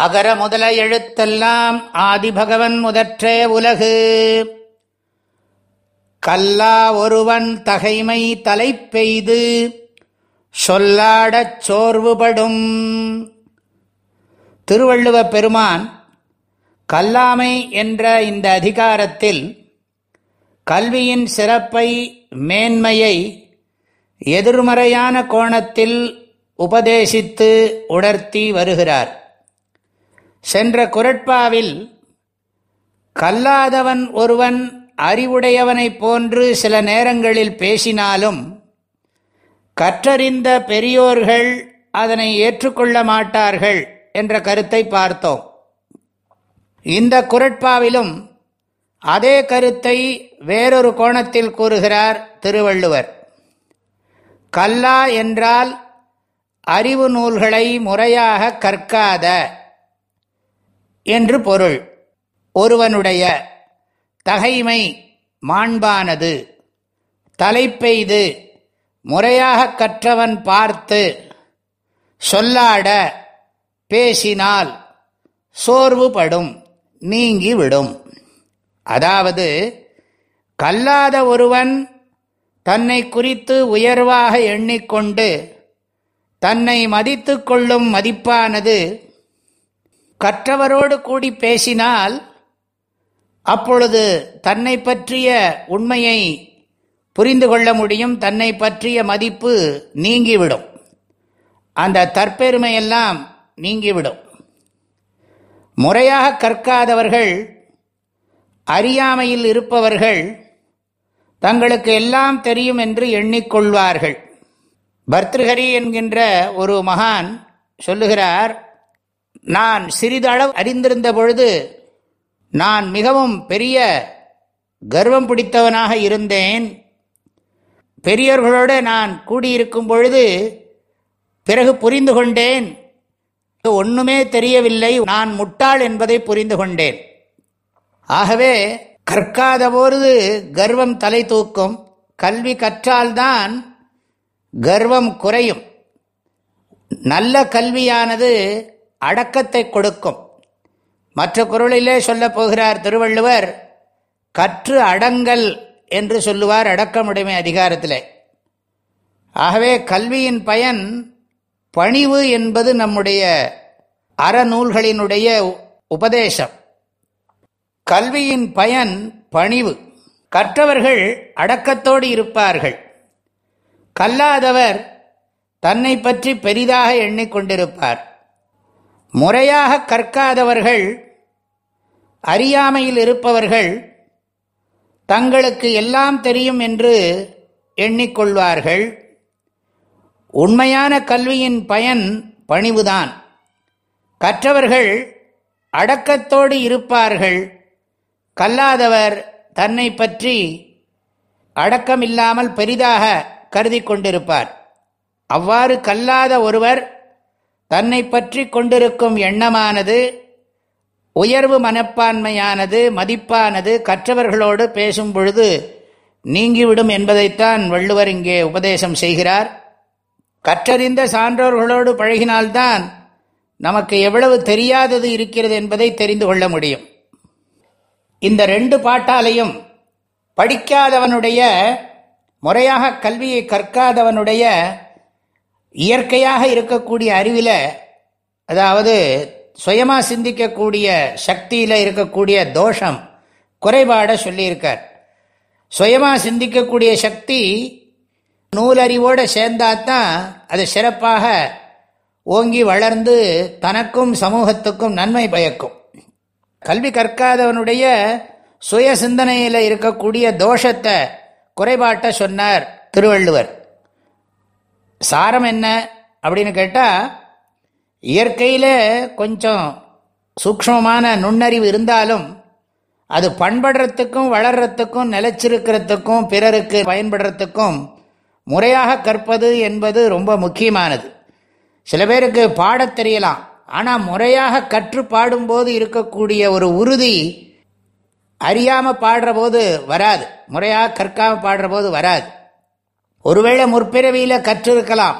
அகர முதல எழுத்தெல்லாம் ஆதிபகவன் முதற்றே உலகு. கல்லா ஒருவன் தகைமை தலை பெய்து சொல்லாடச் சோர்வுபடும். திருவள்ளுவ பெருமான் கல்லாமை என்ற இந்த அதிகாரத்தில் கல்வியின் சிறப்பை மேன்மையை எதிர்மறையான கோணத்தில் உபதேசித்து உணர்த்தி வருகிறார். சென்ற குரட்பாவில் கல்லாதவன் ஒருவன் அறிவுடையவனைப் போன்று சில நேரங்களில் பேசினாலும் கற்றறிந்த பெரியோர்கள் அதனை ஏற்றுக்கொள்ள மாட்டார்கள் என்ற கருத்தை பார்த்தோம். இந்த குரட்பாவிலும் அதே கருத்தை வேறொரு கோணத்தில் கூறுகிறார் திருவள்ளுவர். கல்லா என்றால் அறிவு நூல்களை முறையாக கற்காத என்று பொருள். ஒருவனுடைய தகைமை மாண்பானது தலைப்பெய்து முறையாக கற்றவன் பார்த்து சொல்லாட பேசினால் சோர்வுபடும் நீங்கிவிடும். அதாவது கல்லாத ஒருவன் தன்னை குறித்து உயர்வாக எண்ணிக்கொண்டு தன்னை மதித்து கொள்ளும் மதிப்பானது கற்றவரோடு கூடி பேசினால் அப்பொழுது தன்னை பற்றிய உண்மையை புரிந்து கொள்ள முடியும் தன்னை பற்றிய மதிப்பு நீங்கிவிடும். அந்த தற்பெருமையெல்லாம் நீங்கிவிடும். முறையாக கற்காதவர்கள் அறியாமையில் இருப்பவர்கள் தங்களுக்கு எல்லாம் தெரியும் என்று எண்ணிக்கொள்வார்கள். பர்திருஹரி என்கின்ற ஒரு மகான் சொல்லுகிறார் நான் சிறிதளவு அறிந்திருந்த பொழுது நான் மிகவும் பெரிய கர்வம் பிடித்தவனாக இருந்தேன். பெரியவர்களோடு நான் கூடியிருக்கும் பொழுது பிறகு புரிந்து கொண்டேன். ஒன்றுமே தெரியவில்லை நான் முட்டாள் என்பதை புரிந்து கொண்டேன். ஆகவே கற்காத பொழுது கர்வம் தலை தூக்கும். கல்வி கற்றால்தான் கர்வம் குறையும். நல்ல கல்வியானது அடக்கத்தை கொடுக்கும். மற்ற குரலிலே சொல்லப் போகிறார் திருவள்ளுவர் கற்று அடங்கல் என்று சொல்லுவார் அடக்கமுடைமை அதிகாரத்தில். ஆகவே கல்வியின் பயன் பணிவு என்பது நம்முடைய அறநூல்களினுடைய உபதேசம். கல்வியின் பயன் பணிவு. கற்றவர்கள் அடக்கத்தோடு இருப்பார்கள். கல்லாதவர் தன்னை பற்றி பெரிதாக எண்ணிக்கொண்டிருப்பார் முறையாக கற்காதவர்கள் அறியாமையில் இருப்பவர்கள் தங்களுக்கு எல்லாம் தெரியும் என்று எண்ணிக்கொள்வார்கள். உண்மையான கல்வியின் பயன் பணிவுதான். கற்றவர்கள் அடக்கத்தோடு இருப்பார்கள். கல்லாதவர் தன்னை பற்றி அடக்கமில்லாமல் பெரிதாக கருதி கொண்டிருப்பார். அவ்வாறு கல்லாத ஒருவர் தன்னை பற்றி கொண்டிருக்கும் எண்ணமானது உயர்வு மனப்பான்மையானது மதிப்பானது கற்றவர்களோடு பேசும் பொழுது நீங்கிவிடும் என்பதைத்தான் வள்ளுவர் இங்கே உபதேசம் செய்கிறார். கற்றறிந்த சான்றோர்களோடு பழகினால்தான் நமக்கு எவ்வளவு தெரியாதது இருக்கிறது என்பதை தெரிந்து கொள்ள முடியும். இந்த ரெண்டு பாட்டாலையும் படிக்காதவனுடைய முறையாக கல்வியை கற்காதவனுடைய இயற்கையாக இருக்கக்கூடிய அறிவில் அதாவது சுயமாக சிந்திக்கக்கூடிய சக்தியில் இருக்கக்கூடிய தோஷம் குறைபாடை சொல்லியிருக்கார். சுயமாக சிந்திக்கக்கூடிய சக்தி நூலறிவோடு சேர்ந்தாதான் அது சிறப்பாக ஓங்கி வளர்ந்து தனக்கும் சமூகத்துக்கும் நன்மை பயக்கும். கல்வி கற்காதவனுடைய சுய சிந்தனையில் இருக்கக்கூடிய தோஷத்தை குறைபாட்டை சொன்னார் திருவள்ளுவர். சாரம் என்ன அப்படின்னு கேட்டால் இயற்கையில் கொஞ்சம் சூக்மமான நுண்ணறிவு இருந்தாலும் அது பண்படுறதுக்கும் வளர்கிறதுக்கும் நிலச்சிருக்கிறதுக்கும் பிறருக்கு பயன்படுறதுக்கும் முறையாக கற்பது என்பது ரொம்ப முக்கியமானது. சில பேருக்கு பாடத் தெரியலாம். ஆனால் முறையாக கற்று பாடும்போது இருக்கக்கூடிய ஒரு உறுதி அறியாமல் பாடுற போது வராது. முறையாக கற்காமல் பாடுற போது வராது. ஒருவேளை முற்பிறவியில் கற்றிருக்கலாம்.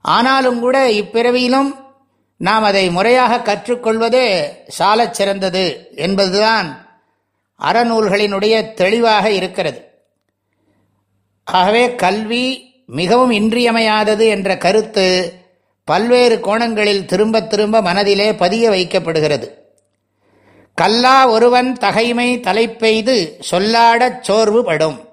ஆனாலும் கூட இப்பிறவியிலும் நாம் அதை முறையாக கற்றுக்கொள்வதே சாலச் சிறந்தது என்பதுதான் அறநூல்களினுடைய தெளிவாக இருக்கிறது. ஆகவே கல்வி மிகவும் இன்றியமையாதது என்ற கருத்து பல்வேறு கோணங்களில் திரும்ப திரும்ப மனதிலே பதிய வைக்கப்படுகிறது. கல்லா ஒருவன் தகைமை தலைப்பெய்து சொல்லாடச் சோர்வு படும்.